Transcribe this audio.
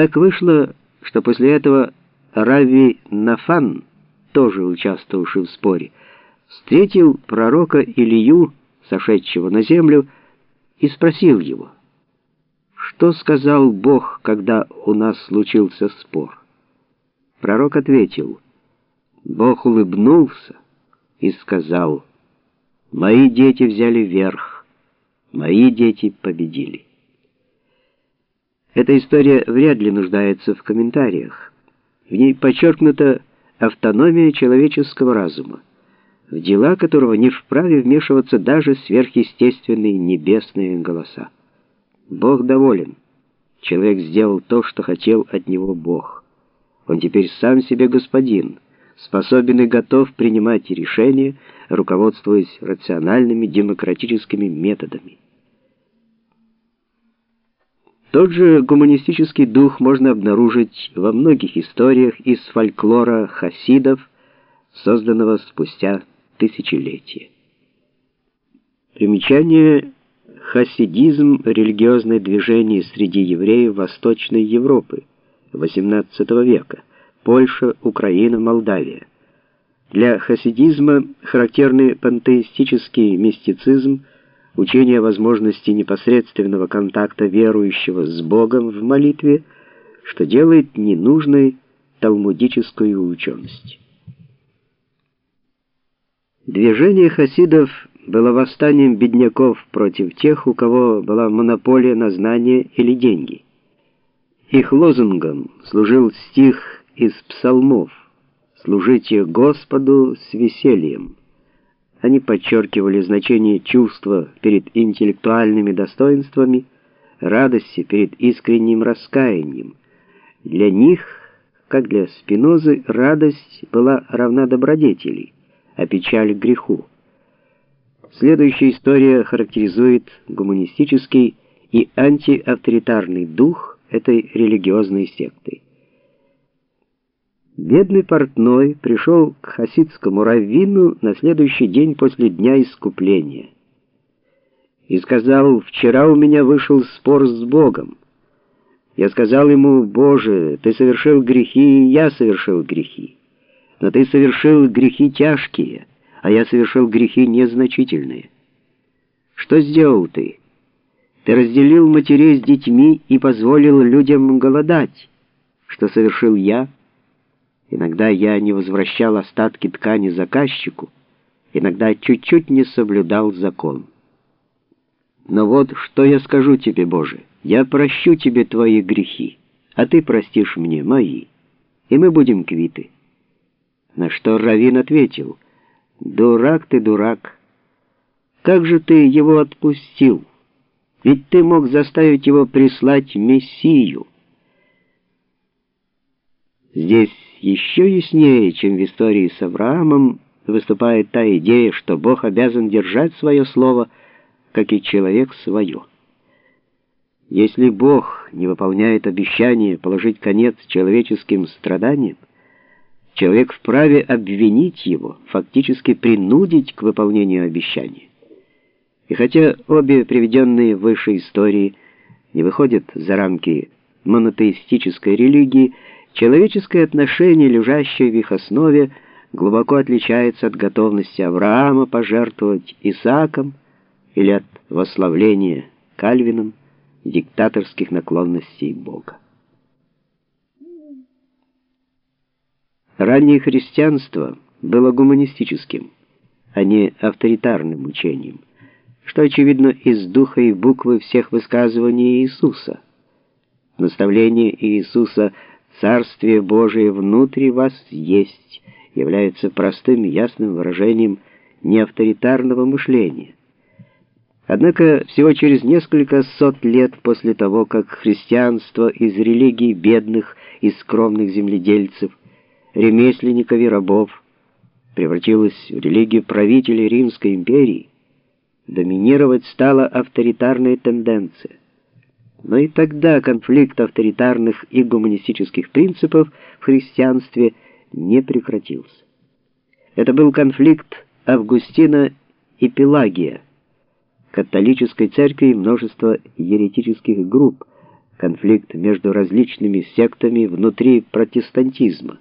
Так вышло, что после этого Рави Нафан, тоже участвовавший в споре, встретил пророка Илью, сошедшего на землю, и спросил его, что сказал Бог, когда у нас случился спор. Пророк ответил, Бог улыбнулся и сказал, «Мои дети взяли верх, мои дети победили». Эта история вряд ли нуждается в комментариях. В ней подчеркнута автономия человеческого разума, в дела которого не вправе вмешиваться даже сверхъестественные небесные голоса. Бог доволен. Человек сделал то, что хотел от него Бог. Он теперь сам себе господин, способен и готов принимать решения, руководствуясь рациональными демократическими методами. Тот же гуманистический дух можно обнаружить во многих историях из фольклора хасидов, созданного спустя тысячелетия. Примечание хасидизм – религиозное движение среди евреев Восточной Европы XVIII века, Польша, Украина, Молдавия. Для хасидизма характерны пантеистический мистицизм – учение возможности непосредственного контакта верующего с Богом в молитве, что делает ненужной талмудическую ученость. Движение хасидов было восстанием бедняков против тех, у кого была монополия на знания или деньги. Их лозунгом служил стих из псалмов «Служите Господу с весельем». Они подчеркивали значение чувства перед интеллектуальными достоинствами, радости перед искренним раскаянием. Для них, как для Спинозы, радость была равна добродетели, а печаль — греху. Следующая история характеризует гуманистический и антиавторитарный дух этой религиозной секты. Бедный портной пришел к хасидскому раввину на следующий день после дня искупления и сказал, «Вчера у меня вышел спор с Богом. Я сказал ему, «Боже, ты совершил грехи, и я совершил грехи. Но ты совершил грехи тяжкие, а я совершил грехи незначительные. Что сделал ты? Ты разделил матерей с детьми и позволил людям голодать. Что совершил я?» Иногда я не возвращал остатки ткани заказчику, иногда чуть-чуть не соблюдал закон. Но вот что я скажу тебе, Боже, я прощу тебе твои грехи, а ты простишь мне мои, и мы будем квиты. На что Равин ответил, «Дурак ты, дурак! Как же ты его отпустил? Ведь ты мог заставить его прислать Мессию». Здесь еще яснее, чем в истории с Авраамом, выступает та идея, что Бог обязан держать свое слово, как и человек свое. Если Бог не выполняет обещание положить конец человеческим страданиям, человек вправе обвинить его, фактически принудить к выполнению обещания. И хотя обе приведенные выше истории не выходят за рамки монотеистической религии, Человеческое отношение, лежащее в их основе, глубоко отличается от готовности Авраама пожертвовать Исааком или от восславления Кальвином диктаторских наклонностей Бога. Раннее христианство было гуманистическим, а не авторитарным учением, что очевидно из духа и буквы всех высказываний Иисуса. Наставление Иисуса – Царствие Божие внутри вас есть, является простым ясным выражением неавторитарного мышления. Однако всего через несколько сот лет после того, как христианство из религии бедных и скромных земледельцев, ремесленников и рабов превратилось в религию правителей Римской империи, доминировать стала авторитарная тенденция. Но и тогда конфликт авторитарных и гуманистических принципов в христианстве не прекратился. Это был конфликт Августина и Пелагия, католической церкви и множества еретических групп, конфликт между различными сектами внутри протестантизма.